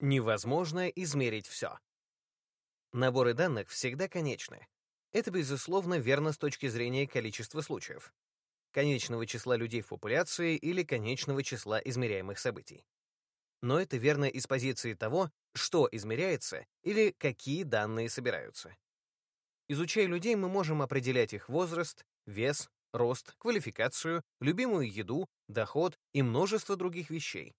Невозможно измерить все. Наборы данных всегда конечны. Это, безусловно, верно с точки зрения количества случаев, конечного числа людей в популяции или конечного числа измеряемых событий. Но это верно из позиции того, что измеряется или какие данные собираются. Изучая людей, мы можем определять их возраст, вес, рост, квалификацию, любимую еду, доход и множество других вещей.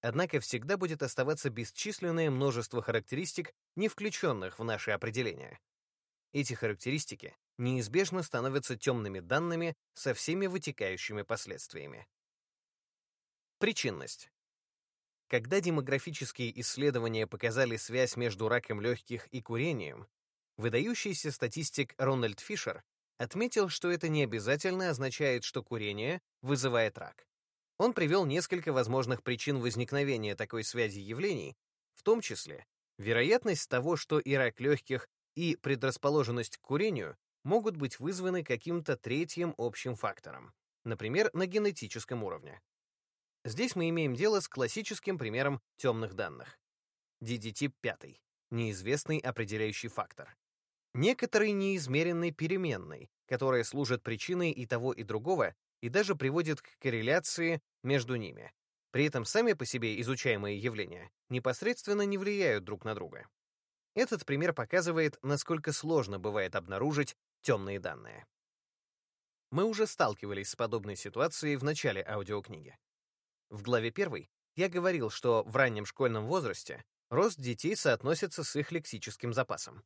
Однако всегда будет оставаться бесчисленное множество характеристик, не включенных в наши определения. Эти характеристики неизбежно становятся темными данными со всеми вытекающими последствиями. Причинность. Когда демографические исследования показали связь между раком легких и курением, выдающийся статистик Рональд Фишер отметил, что это не обязательно означает, что курение вызывает рак. Он привел несколько возможных причин возникновения такой связи явлений, в том числе вероятность того, что и рак легких, и предрасположенность к курению могут быть вызваны каким-то третьим общим фактором, например, на генетическом уровне. Здесь мы имеем дело с классическим примером темных данных. DDT 5 — неизвестный определяющий фактор. Некоторый неизмеренный переменный, которая служит причиной и того, и другого, и даже приводит к корреляции между ними. При этом сами по себе изучаемые явления непосредственно не влияют друг на друга. Этот пример показывает, насколько сложно бывает обнаружить темные данные. Мы уже сталкивались с подобной ситуацией в начале аудиокниги. В главе 1 я говорил, что в раннем школьном возрасте рост детей соотносится с их лексическим запасом.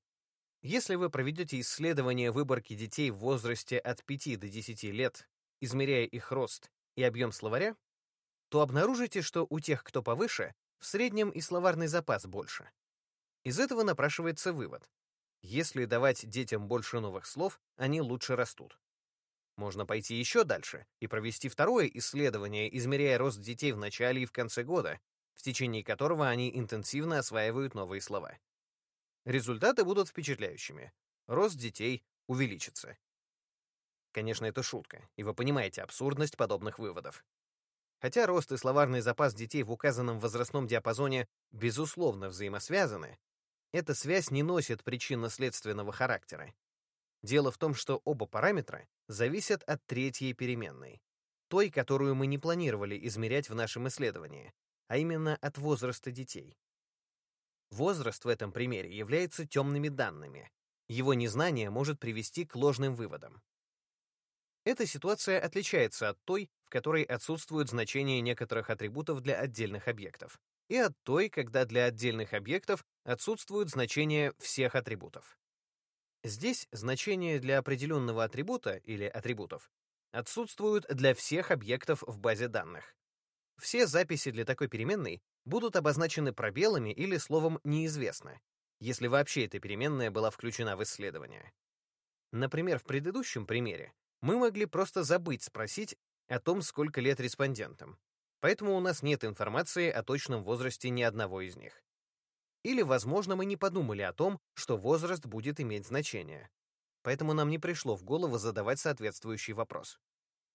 Если вы проведете исследование выборки детей в возрасте от 5 до 10 лет, измеряя их рост и объем словаря, то обнаружите, что у тех, кто повыше, в среднем и словарный запас больше. Из этого напрашивается вывод. Если давать детям больше новых слов, они лучше растут. Можно пойти еще дальше и провести второе исследование, измеряя рост детей в начале и в конце года, в течение которого они интенсивно осваивают новые слова. Результаты будут впечатляющими. Рост детей увеличится. Конечно, это шутка, и вы понимаете абсурдность подобных выводов. Хотя рост и словарный запас детей в указанном возрастном диапазоне безусловно взаимосвязаны, эта связь не носит причинно-следственного характера. Дело в том, что оба параметра зависят от третьей переменной, той, которую мы не планировали измерять в нашем исследовании, а именно от возраста детей. Возраст в этом примере является темными данными. Его незнание может привести к ложным выводам. Эта ситуация отличается от той, которой отсутствуют значения некоторых атрибутов для отдельных объектов, и от той, когда для отдельных объектов отсутствуют значения всех атрибутов. Здесь значения для определенного атрибута или атрибутов отсутствуют для всех объектов в базе данных. Все записи для такой переменной будут обозначены пробелами или словом «неизвестно», если вообще эта переменная была включена в исследование. Например, в предыдущем примере мы могли просто забыть спросить, о том, сколько лет респондентам. Поэтому у нас нет информации о точном возрасте ни одного из них. Или, возможно, мы не подумали о том, что возраст будет иметь значение. Поэтому нам не пришло в голову задавать соответствующий вопрос.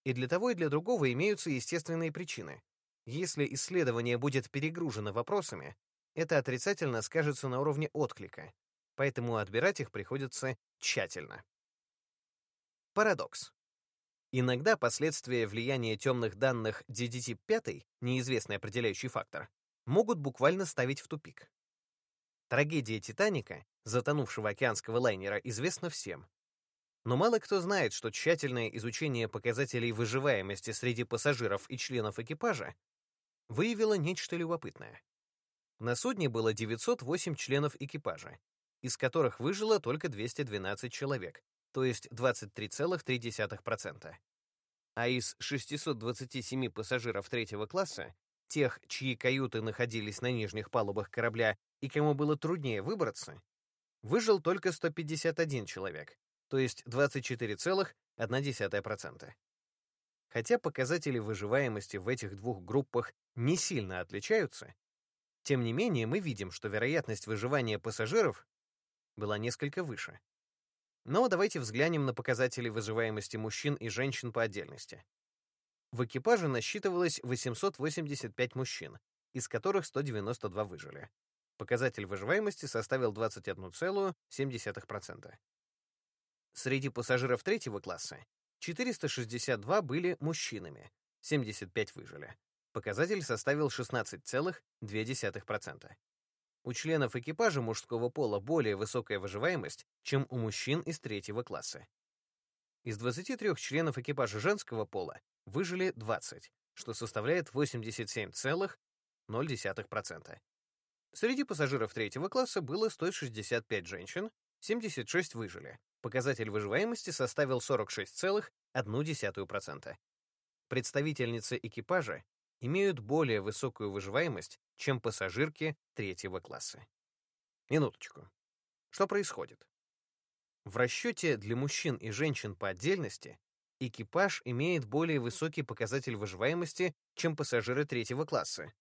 И для того, и для другого имеются естественные причины. Если исследование будет перегружено вопросами, это отрицательно скажется на уровне отклика, поэтому отбирать их приходится тщательно. Парадокс. Иногда последствия влияния темных данных DDT-5, неизвестный определяющий фактор, могут буквально ставить в тупик. Трагедия «Титаника», затонувшего океанского лайнера, известна всем. Но мало кто знает, что тщательное изучение показателей выживаемости среди пассажиров и членов экипажа выявило нечто любопытное. На судне было 908 членов экипажа, из которых выжило только 212 человек, то есть 23,3%. А из 627 пассажиров третьего класса, тех, чьи каюты находились на нижних палубах корабля и кому было труднее выбраться, выжил только 151 человек, то есть 24,1%. Хотя показатели выживаемости в этих двух группах не сильно отличаются, тем не менее мы видим, что вероятность выживания пассажиров была несколько выше. Но давайте взглянем на показатели выживаемости мужчин и женщин по отдельности. В экипаже насчитывалось 885 мужчин из которых 192 выжили. Показатель выживаемости составил 21,7%. Среди пассажиров третьего класса 462 были мужчинами, 75 выжили. Показатель составил 16,2%. У членов экипажа мужского пола более высокая выживаемость, чем у мужчин из третьего класса. Из 23 членов экипажа женского пола выжили 20, что составляет 87,0%. Среди пассажиров третьего класса было 165 женщин, 76 выжили. Показатель выживаемости составил 46,1%. Представительницы экипажа имеют более высокую выживаемость, чем пассажирки третьего класса. Минуточку. Что происходит? В расчете для мужчин и женщин по отдельности экипаж имеет более высокий показатель выживаемости, чем пассажиры третьего класса.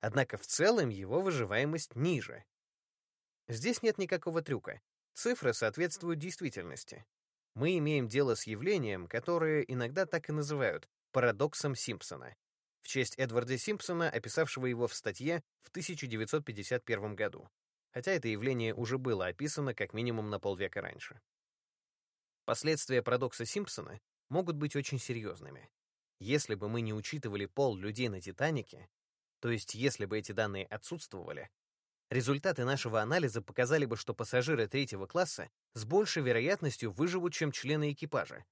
Однако в целом его выживаемость ниже. Здесь нет никакого трюка. Цифры соответствуют действительности. Мы имеем дело с явлением, которое иногда так и называют парадоксом Симпсона, в честь Эдварда Симпсона, описавшего его в статье в 1951 году, хотя это явление уже было описано как минимум на полвека раньше. Последствия парадокса Симпсона могут быть очень серьезными. Если бы мы не учитывали пол людей на Титанике, то есть если бы эти данные отсутствовали, результаты нашего анализа показали бы, что пассажиры третьего класса с большей вероятностью выживут, чем члены экипажа,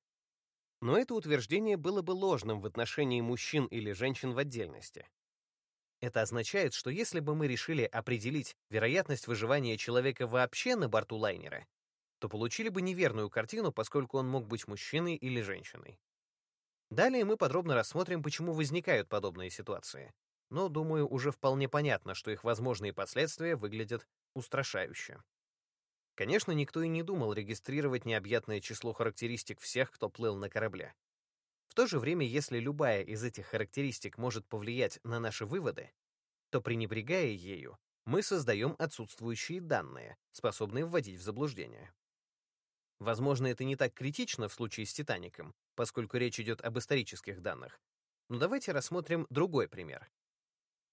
но это утверждение было бы ложным в отношении мужчин или женщин в отдельности. Это означает, что если бы мы решили определить вероятность выживания человека вообще на борту лайнера, то получили бы неверную картину, поскольку он мог быть мужчиной или женщиной. Далее мы подробно рассмотрим, почему возникают подобные ситуации. Но, думаю, уже вполне понятно, что их возможные последствия выглядят устрашающе. Конечно, никто и не думал регистрировать необъятное число характеристик всех, кто плыл на корабле. В то же время, если любая из этих характеристик может повлиять на наши выводы, то пренебрегая ею, мы создаем отсутствующие данные, способные вводить в заблуждение. Возможно, это не так критично в случае с «Титаником», поскольку речь идет об исторических данных. Но давайте рассмотрим другой пример.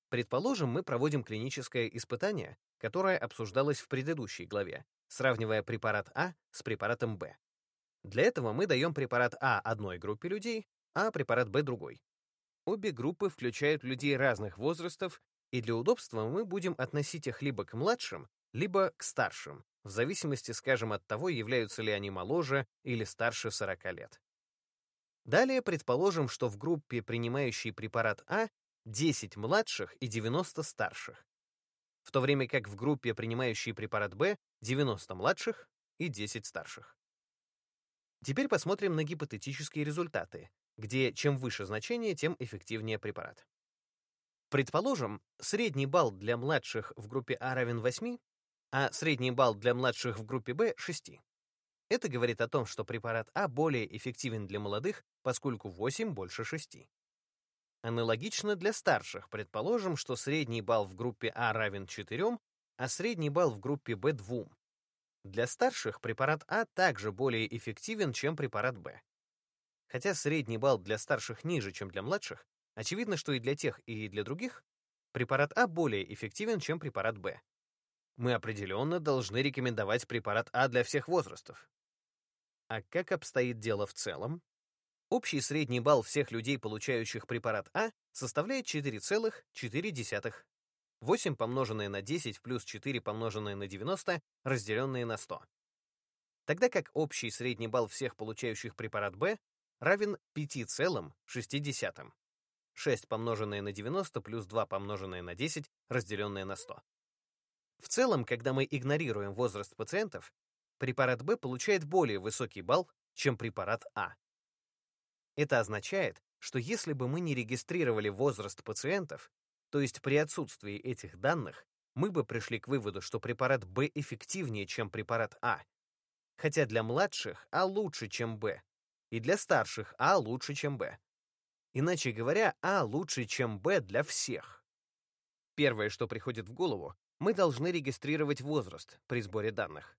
Предположим, мы проводим клиническое испытание, которое обсуждалось в предыдущей главе, сравнивая препарат А с препаратом Б. Для этого мы даем препарат А одной группе людей, а препарат Б другой. Обе группы включают людей разных возрастов, и для удобства мы будем относить их либо к младшим, либо к старшим, в зависимости, скажем, от того, являются ли они моложе или старше 40 лет. Далее предположим, что в группе, принимающей препарат А, 10 младших и 90 старших в то время как в группе, принимающей препарат Б, 90 младших и 10 старших. Теперь посмотрим на гипотетические результаты, где чем выше значение, тем эффективнее препарат. Предположим, средний балл для младших в группе А равен 8, а средний балл для младших в группе Б — 6. Это говорит о том, что препарат А более эффективен для молодых, поскольку 8 больше 6. Аналогично для старших, предположим, что средний балл в группе А равен 4, а средний балл в группе Б 2. Для старших препарат А также более эффективен, чем препарат Б. Хотя средний балл для старших ниже, чем для младших, очевидно, что и для тех, и для других препарат А более эффективен, чем препарат Б. Мы определенно должны рекомендовать препарат А для всех возрастов. А как обстоит дело в целом? Общий средний балл всех людей, получающих препарат А, составляет 4,4. 8 помноженное на 10 плюс 4 помноженное на 90, разделенное на 100. Тогда как общий средний балл всех получающих препарат Б равен 5,6. 6 помноженное на 90 плюс 2 помноженное на 10, разделенное на 100. В целом, когда мы игнорируем возраст пациентов, препарат Б получает более высокий балл, чем препарат А. Это означает, что если бы мы не регистрировали возраст пациентов, то есть при отсутствии этих данных, мы бы пришли к выводу, что препарат Б эффективнее, чем препарат А. Хотя для младших А лучше, чем Б, и для старших А лучше, чем Б. Иначе говоря, А лучше, чем Б для всех. Первое, что приходит в голову, мы должны регистрировать возраст при сборе данных.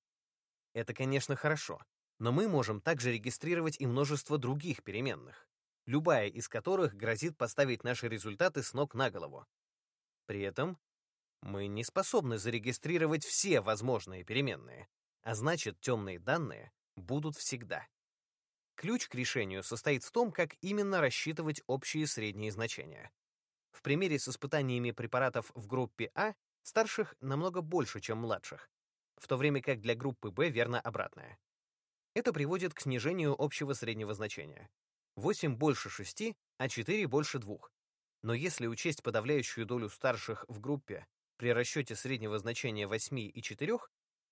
Это, конечно, хорошо, но мы можем также регистрировать и множество других переменных, любая из которых грозит поставить наши результаты с ног на голову. При этом мы не способны зарегистрировать все возможные переменные, а значит, темные данные будут всегда. Ключ к решению состоит в том, как именно рассчитывать общие средние значения. В примере с испытаниями препаратов в группе А старших намного больше, чем младших, в то время как для группы Б верно обратное. Это приводит к снижению общего среднего значения. 8 больше 6, а 4 больше 2. Но если учесть подавляющую долю старших в группе при расчете среднего значения 8 и 4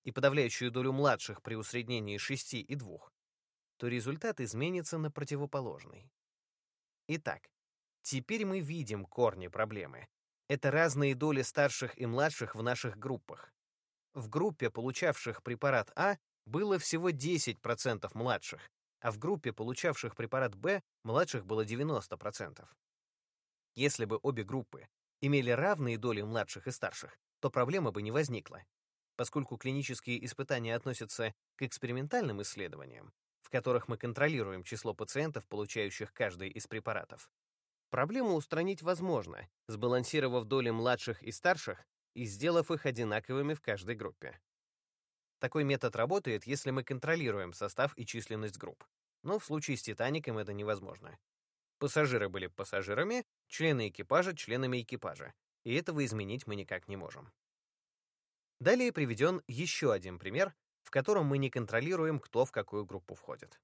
и подавляющую долю младших при усреднении 6 и 2, то результат изменится на противоположный. Итак, теперь мы видим корни проблемы. Это разные доли старших и младших в наших группах. В группе, получавших препарат А, было всего 10% младших, а в группе, получавших препарат Б, младших было 90%. Если бы обе группы имели равные доли младших и старших, то проблема бы не возникла. Поскольку клинические испытания относятся к экспериментальным исследованиям, в которых мы контролируем число пациентов, получающих каждый из препаратов. Проблему устранить возможно, сбалансировав доли младших и старших и сделав их одинаковыми в каждой группе. Такой метод работает, если мы контролируем состав и численность групп. Но в случае с «Титаником» это невозможно. Пассажиры были пассажирами, члены экипажа — членами экипажа, и этого изменить мы никак не можем. Далее приведен еще один пример, в котором мы не контролируем, кто в какую группу входит.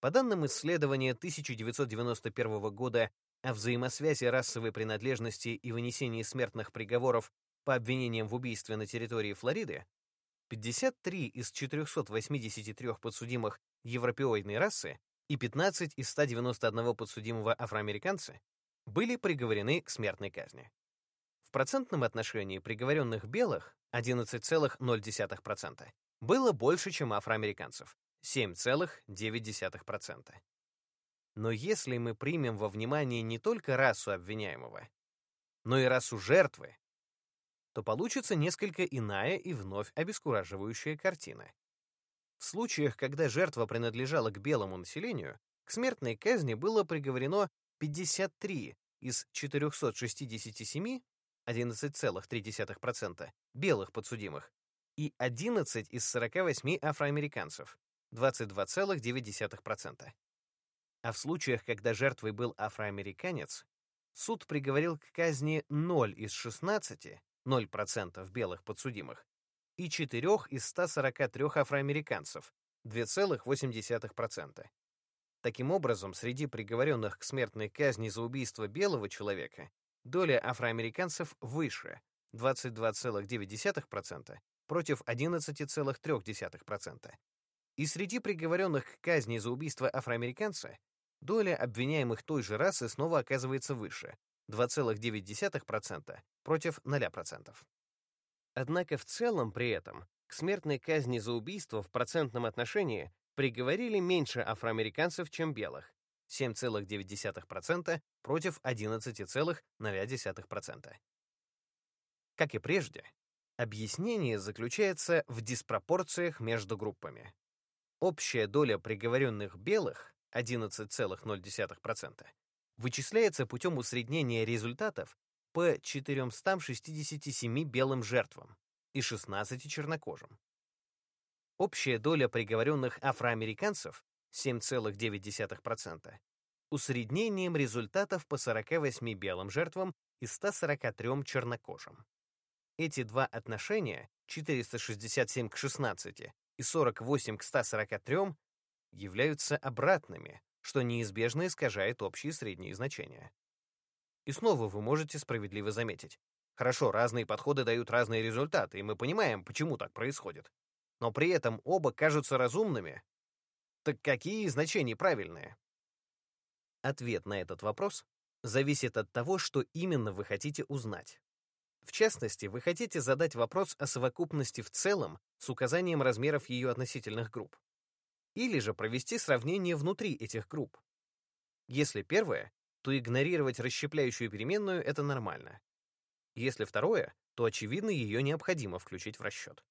По данным исследования 1991 года о взаимосвязи расовой принадлежности и вынесении смертных приговоров по обвинениям в убийстве на территории Флориды, 53 из 483 подсудимых европеоидной расы и 15 из 191 подсудимого афроамериканца были приговорены к смертной казни. В процентном отношении приговоренных белых 11,0%, было больше, чем афроамериканцев — 7,9%. Но если мы примем во внимание не только расу обвиняемого, но и расу жертвы, то получится несколько иная и вновь обескураживающая картина. В случаях, когда жертва принадлежала к белому населению, к смертной казни было приговорено 53 из 467, 11,3%, белых подсудимых, и 11 из 48 афроамериканцев, 22,9%. А в случаях, когда жертвой был афроамериканец, суд приговорил к казни 0 из 16, 0% белых подсудимых, и 4 из 143 афроамериканцев, 2,8%. Таким образом, среди приговоренных к смертной казни за убийство белого человека доля афроамериканцев выше 22,9%, против 11,3%. И среди приговоренных к казни за убийство афроамериканца доля обвиняемых той же расы снова оказывается выше 2,9% против 0%. Однако в целом при этом к смертной казни за убийство в процентном отношении приговорили меньше афроамериканцев, чем белых 7,9% против 11,0%. Как и прежде, Объяснение заключается в диспропорциях между группами. Общая доля приговоренных белых 11,0% вычисляется путем усреднения результатов по 467 белым жертвам и 16 чернокожим. Общая доля приговоренных афроамериканцев 7,9%, усреднением результатов по 48 белым жертвам и 143 чернокожим. Эти два отношения, 467 к 16 и 48 к 143, являются обратными, что неизбежно искажает общие средние значения. И снова вы можете справедливо заметить. Хорошо, разные подходы дают разные результаты, и мы понимаем, почему так происходит. Но при этом оба кажутся разумными. Так какие значения правильные? Ответ на этот вопрос зависит от того, что именно вы хотите узнать. В частности, вы хотите задать вопрос о совокупности в целом с указанием размеров ее относительных групп. Или же провести сравнение внутри этих групп. Если первое, то игнорировать расщепляющую переменную — это нормально. Если второе, то, очевидно, ее необходимо включить в расчет.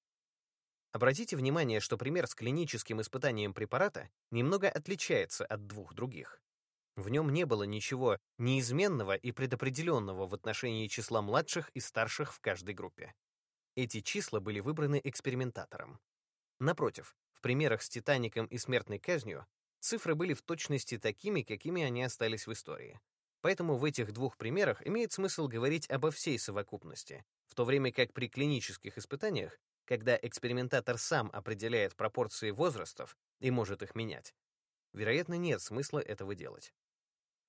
Обратите внимание, что пример с клиническим испытанием препарата немного отличается от двух других. В нем не было ничего неизменного и предопределенного в отношении числа младших и старших в каждой группе. Эти числа были выбраны экспериментатором. Напротив, в примерах с «Титаником» и смертной казнью цифры были в точности такими, какими они остались в истории. Поэтому в этих двух примерах имеет смысл говорить обо всей совокупности, в то время как при клинических испытаниях, когда экспериментатор сам определяет пропорции возрастов и может их менять, вероятно, нет смысла этого делать.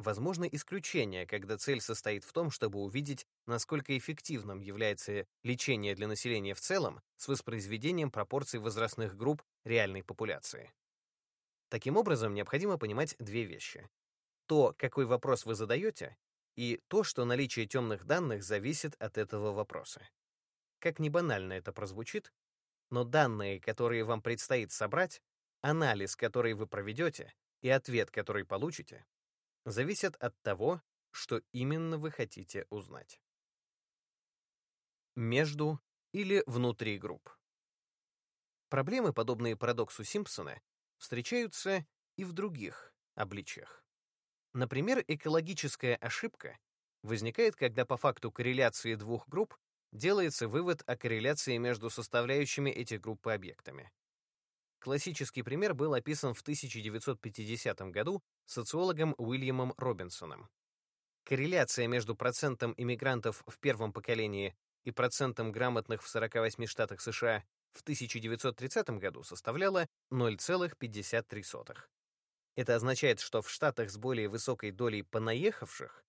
Возможно исключения, когда цель состоит в том, чтобы увидеть, насколько эффективным является лечение для населения в целом с воспроизведением пропорций возрастных групп реальной популяции. Таким образом, необходимо понимать две вещи. То, какой вопрос вы задаете, и то, что наличие темных данных зависит от этого вопроса. Как ни банально это прозвучит, но данные, которые вам предстоит собрать, анализ, который вы проведете, и ответ, который получите, зависят от того, что именно вы хотите узнать. Между или внутри групп. Проблемы, подобные парадоксу Симпсона, встречаются и в других обличиях. Например, экологическая ошибка возникает, когда по факту корреляции двух групп делается вывод о корреляции между составляющими этих группы объектами. Классический пример был описан в 1950 году социологом Уильямом Робинсоном. Корреляция между процентом иммигрантов в первом поколении и процентом грамотных в 48 штатах США в 1930 году составляла 0,53. Это означает, что в штатах с более высокой долей понаехавших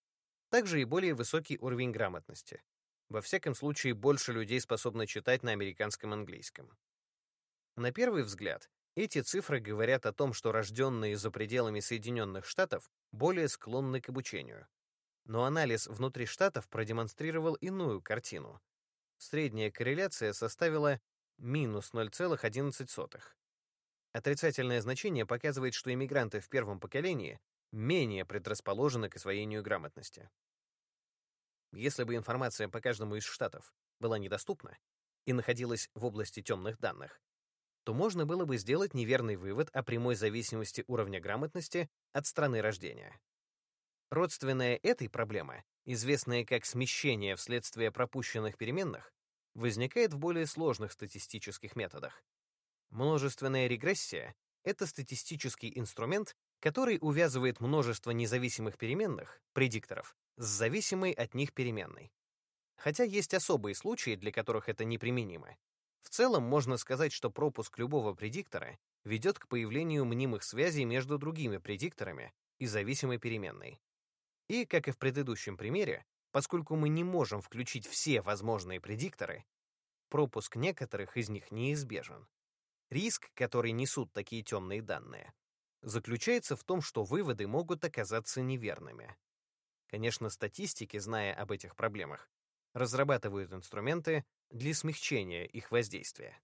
также и более высокий уровень грамотности. Во всяком случае, больше людей способны читать на американском английском. На первый взгляд, эти цифры говорят о том, что рожденные за пределами Соединенных Штатов более склонны к обучению. Но анализ внутри штатов продемонстрировал иную картину. Средняя корреляция составила минус 0,11. Отрицательное значение показывает, что иммигранты в первом поколении менее предрасположены к освоению грамотности. Если бы информация по каждому из штатов была недоступна и находилась в области темных данных, то можно было бы сделать неверный вывод о прямой зависимости уровня грамотности от страны рождения. Родственная этой проблема, известная как смещение вследствие пропущенных переменных, возникает в более сложных статистических методах. Множественная регрессия — это статистический инструмент, который увязывает множество независимых переменных, предикторов, с зависимой от них переменной. Хотя есть особые случаи, для которых это неприменимо. В целом можно сказать, что пропуск любого предиктора ведет к появлению мнимых связей между другими предикторами и зависимой переменной. И, как и в предыдущем примере, поскольку мы не можем включить все возможные предикторы, пропуск некоторых из них неизбежен. Риск, который несут такие темные данные, заключается в том, что выводы могут оказаться неверными. Конечно, статистики, зная об этих проблемах, разрабатывают инструменты для смягчения их воздействия.